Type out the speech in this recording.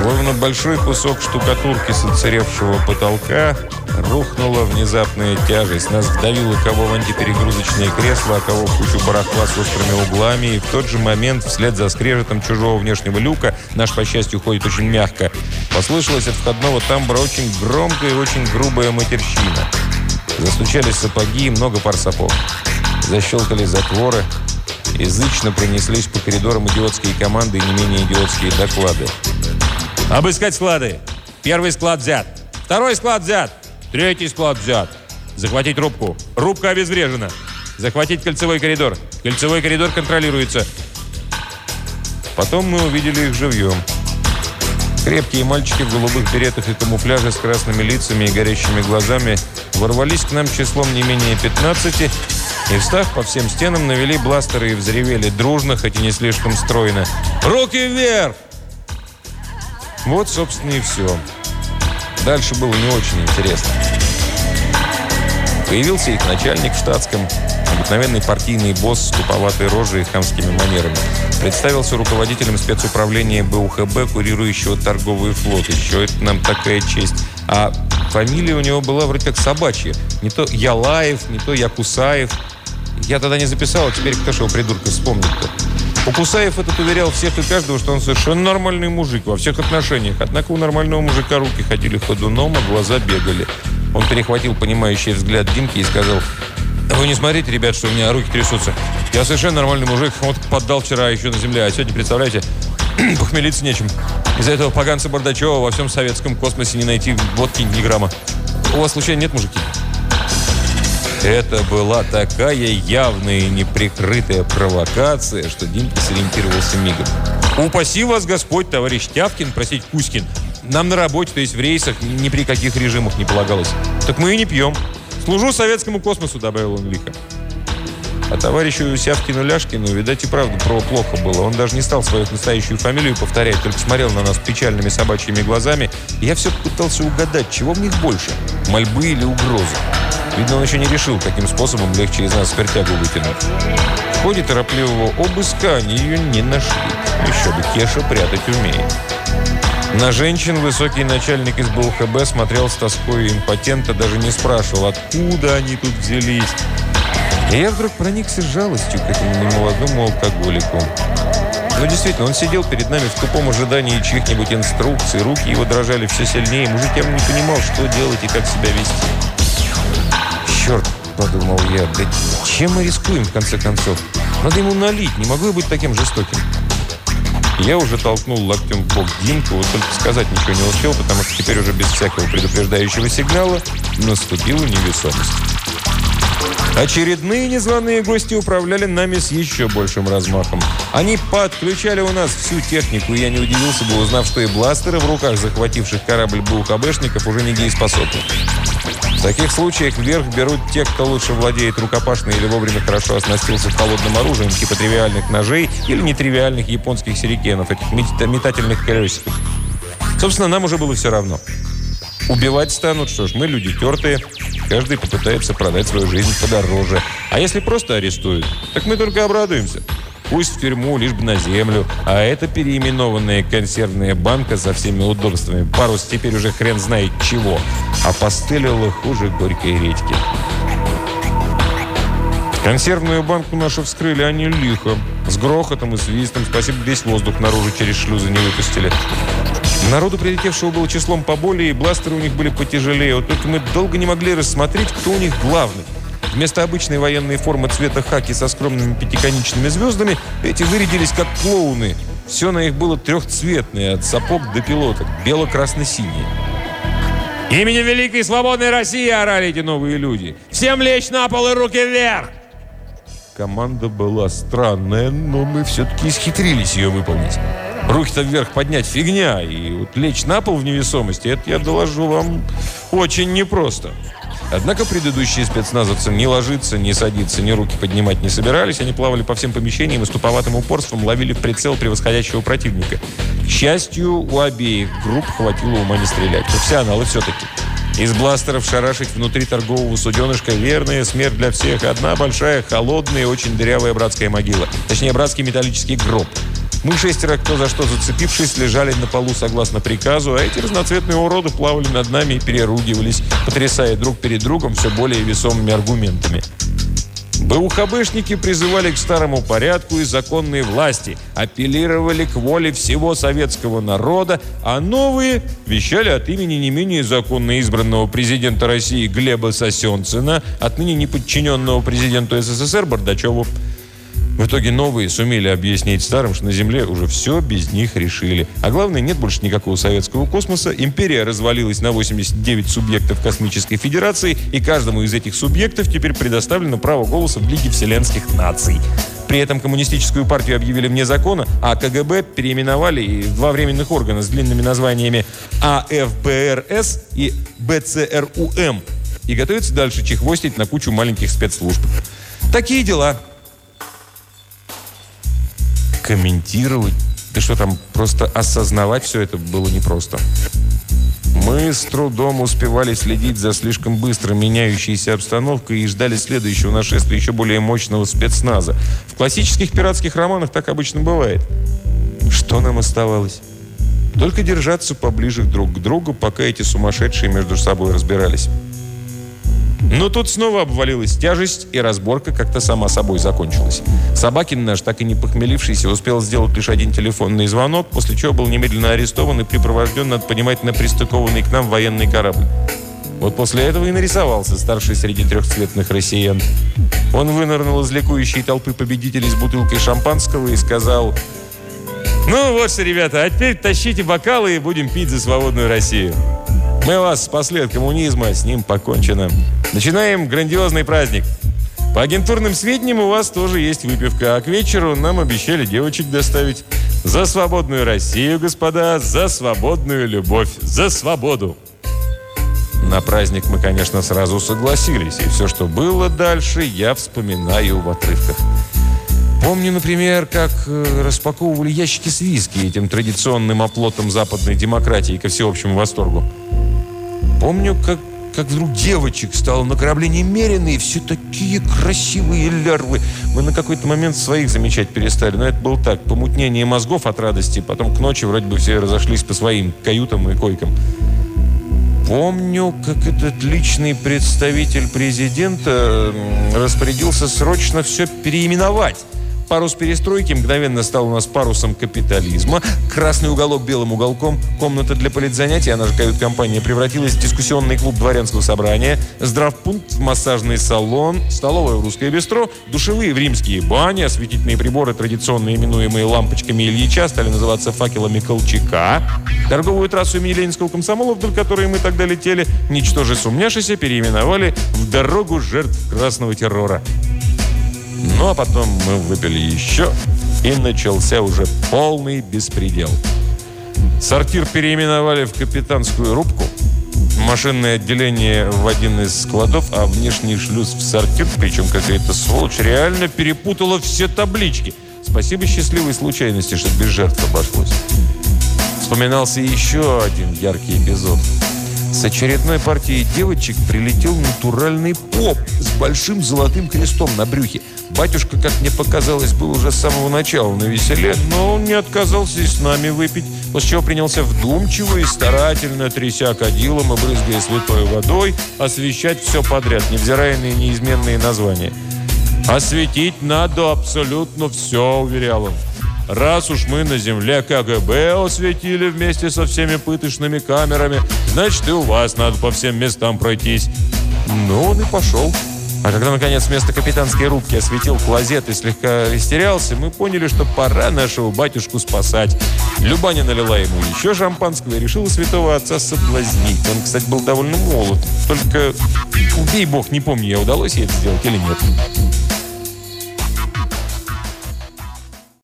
Словно большой кусок штукатурки с отсыревшего потолка рухнула внезапная тяжесть. Нас вдавило кого в антиперегрузочное кресло, а кого в кучу барахла с острыми углами. И в тот же момент, вслед за скрежетом чужого внешнего люка, наш, по счастью, ходит очень мягко, послышалась от входного тамбура очень громкая и очень грубая матерщина. Застучали сапоги и много пар сапог. Защелкали затворы. Язычно пронеслись по коридорам идиотские команды и не менее идиотские доклады. Обыскать склады. Первый склад взят. Второй склад взят. Третий склад взят. Захватить рубку. Рубка обезврежена. Захватить кольцевой коридор. Кольцевой коридор контролируется. Потом мы увидели их живьем. Крепкие мальчики в голубых беретах и камуфляже с красными лицами и горящими глазами ворвались к нам числом не менее 15 и, встав по всем стенам, навели бластеры и взревели дружно, хоть и не слишком стройно. «Руки вверх!» Вот, собственно, и все. Дальше было не очень интересно. Появился их начальник в штатском, обыкновенный партийный босс с туповатой рожей и хамскими манерами. Представился руководителем спецуправления БУХБ, курирующего торговый флот. Еще это нам такая честь. А фамилия у него была вроде как собачья. Не то Ялаев, не то Якусаев. Я тогда не записал, а теперь кто же его придурка вспомнит-то? Укусаев этот уверял всех и каждого, что он совершенно нормальный мужик во всех отношениях. Однако у нормального мужика руки ходили ходуном, а глаза бегали. Он перехватил понимающий взгляд Димки и сказал, «Вы не смотрите, ребят, что у меня руки трясутся. Я совершенно нормальный мужик, вот поддал вчера еще на земле, а сегодня, представляете, похмелиться нечем. Из-за этого поганца Бардачева во всем советском космосе не найти водки ни грамма. У вас, случайно, нет мужики?» Это была такая явная и неприкрытая провокация, что Димка сориентировался мигом. «Упаси вас Господь, товарищ Тявкин, просить Кузькин. Нам на работе, то есть в рейсах, ни при каких режимах не полагалось. Так мы и не пьем. Служу советскому космосу», — добавил он лихо. А товарищу Сявкину Ляшкину, видать, и правда про плохо было. Он даже не стал свою настоящую фамилию повторять, только смотрел на нас печальными собачьими глазами. Я все пытался угадать, чего в них больше – мольбы или угрозы. Видно, он еще не решил, каким способом легче из нас спиртягу вытянуть. В ходе торопливого обыска они ее не нашли. Еще бы, Кеша прятать умеет. На женщин высокий начальник из БУХБ смотрел с тоской импотента, даже не спрашивал, откуда они тут взялись. И я вдруг проникся жалостью к этому немолодому алкоголику. Но действительно, он сидел перед нами в тупом ожидании чьих-нибудь инструкций, руки его дрожали все сильнее, мужик явно не понимал, что делать и как себя вести. «Черт!» – подумал я. «Да чем мы рискуем, в конце концов? Надо ему налить, не могу я быть таким жестоким». Я уже толкнул локтем в бок Димку, вот только сказать ничего не успел, потому что теперь уже без всякого предупреждающего сигнала наступила невесомость. Очередные незваные гости управляли нами с еще большим размахом. Они подключали у нас всю технику, и я не удивился бы, узнав, что и бластеры в руках захвативших корабль БУХБшников уже не дееспособны. В таких случаях вверх берут те, кто лучше владеет рукопашной или вовремя хорошо оснастился холодным оружием, типа тривиальных ножей или нетривиальных японских сирикенов, этих метательных колесиков. Собственно, нам уже было все равно. Убивать станут, что ж, мы люди тертые, каждый попытается продать свою жизнь подороже. А если просто арестуют, так мы только обрадуемся. Пусть в тюрьму, лишь бы на землю. А это переименованная консервная банка со всеми удобствами. Парус теперь уже хрен знает чего. А постылила хуже горькой редьки. Консервную банку нашу вскрыли они лихо. С грохотом и свистом. Спасибо, весь воздух наружу через шлюзы не выпустили. Народу, прилетевшего было числом поболее, и бластеры у них были потяжелее. Вот только мы долго не могли рассмотреть, кто у них главный. Вместо обычной военной формы цвета хаки со скромными пятиконечными звездами, эти вырядились как клоуны. Все на них было трехцветное, от сапог до пилоток, бело-красно-синие. «Именем Великой Свободной России!» – орали эти новые люди. «Всем лечь на пол и руки вверх!» Команда была странная, но мы все-таки исхитрились ее выполнить. Руки-то вверх поднять фигня, и вот лечь на пол в невесомости, это, я доложу вам, очень непросто. Однако предыдущие спецназовцы ни ложиться, ни садиться, ни руки поднимать не собирались. Они плавали по всем помещениям и с туповатым упорством ловили прицел превосходящего противника. К счастью, у обеих групп хватило ума не стрелять. Профессионалы все-таки. Из бластеров шарашить внутри торгового суденышка – верная смерть для всех. Одна большая, холодная и очень дырявая братская могила. Точнее, братский металлический гроб. Мы шестеро, кто за что зацепившись, лежали на полу согласно приказу, а эти разноцветные уроды плавали над нами и переругивались, потрясая друг перед другом все более весомыми аргументами. БУХБшники призывали к старому порядку и законной власти, апеллировали к воле всего советского народа, а новые вещали от имени не менее законно избранного президента России Глеба Сосенцина, отныне неподчиненного президенту СССР Бардачеву. В итоге новые сумели объяснить старым, что на Земле уже все без них решили. А главное, нет больше никакого советского космоса. Империя развалилась на 89 субъектов Космической Федерации, и каждому из этих субъектов теперь предоставлено право голоса в Лиге Вселенских Наций. При этом коммунистическую партию объявили вне закона, а КГБ переименовали в два временных органа с длинными названиями АФБРС и БЦРУМ и готовятся дальше чехвостить на кучу маленьких спецслужб. Такие дела комментировать, да что там, просто осознавать все это было непросто. Мы с трудом успевали следить за слишком быстро меняющейся обстановкой и ждали следующего нашествия еще более мощного спецназа. В классических пиратских романах так обычно бывает. Что нам оставалось? Только держаться поближе друг к другу, пока эти сумасшедшие между собой разбирались. Но тут снова обвалилась тяжесть, и разборка как-то сама собой закончилась. Собакин наш, так и не похмелившийся, успел сделать лишь один телефонный звонок, после чего был немедленно арестован и припровожден, надо понимать, на пристыкованный к нам военный корабль. Вот после этого и нарисовался старший среди трехцветных россиян. Он вынырнул из ликующей толпы победителей с бутылкой шампанского и сказал... «Ну вот что, ребята, а теперь тащите бокалы и будем пить за свободную Россию». Мы вас спасли от коммунизма, с ним покончено. Начинаем грандиозный праздник. По агентурным сведениям у вас тоже есть выпивка, а к вечеру нам обещали девочек доставить. За свободную Россию, господа, за свободную любовь, за свободу. На праздник мы, конечно, сразу согласились, и все, что было дальше, я вспоминаю в отрывках. Помню, например, как э, распаковывали ящики с виски этим традиционным оплотом западной демократии ко всеобщему восторгу. Помню, как, как вдруг девочек стало на корабле немерено, и все такие красивые лярвы. Мы на какой-то момент своих замечать перестали, но это было так, помутнение мозгов от радости, потом к ночи вроде бы все разошлись по своим каютам и койкам. Помню, как этот личный представитель президента распорядился срочно все переименовать. Парус перестройки мгновенно стал у нас парусом капитализма. Красный уголок белым уголком. Комната для политзанятий, она же кают-компания, превратилась в дискуссионный клуб дворянского собрания. Здравпункт в массажный салон. Столовая в русское бистро. Душевые в римские бани. Осветительные приборы, традиционно именуемые лампочками Ильича, стали называться факелами Колчака. Торговую трассу имени Ленинского комсомола, вдоль которой мы тогда летели, ничтоже сумняшися, переименовали в «Дорогу жертв красного террора». Ну а потом мы выпили еще, и начался уже полный беспредел. Сортир переименовали в капитанскую рубку, машинное отделение в один из складов, а внешний шлюз в сортир, причем какая-то сволочь, реально перепутала все таблички. Спасибо счастливой случайности, что без жертв обошлось. Вспоминался еще один яркий эпизод – с очередной партией девочек прилетел натуральный поп с большим золотым крестом на брюхе. Батюшка, как мне показалось, был уже с самого начала на веселе, но он не отказался и с нами выпить, после чего принялся вдумчиво и старательно, тряся кадилом и брызгая святой водой, освещать все подряд, невзирая на неизменные названия. «Осветить надо абсолютно все», — уверял он. Раз уж мы на земле КГБ осветили вместе со всеми пыточными камерами, значит и у вас надо по всем местам пройтись. Ну, он и пошел. А когда, наконец, вместо капитанской рубки осветил клозет и слегка растерялся, мы поняли, что пора нашего батюшку спасать. Любаня налила ему еще шампанского и решила святого отца соблазнить. Он, кстати, был довольно молод. Только, убей бог, не помню, я удалось ей это сделать или нет.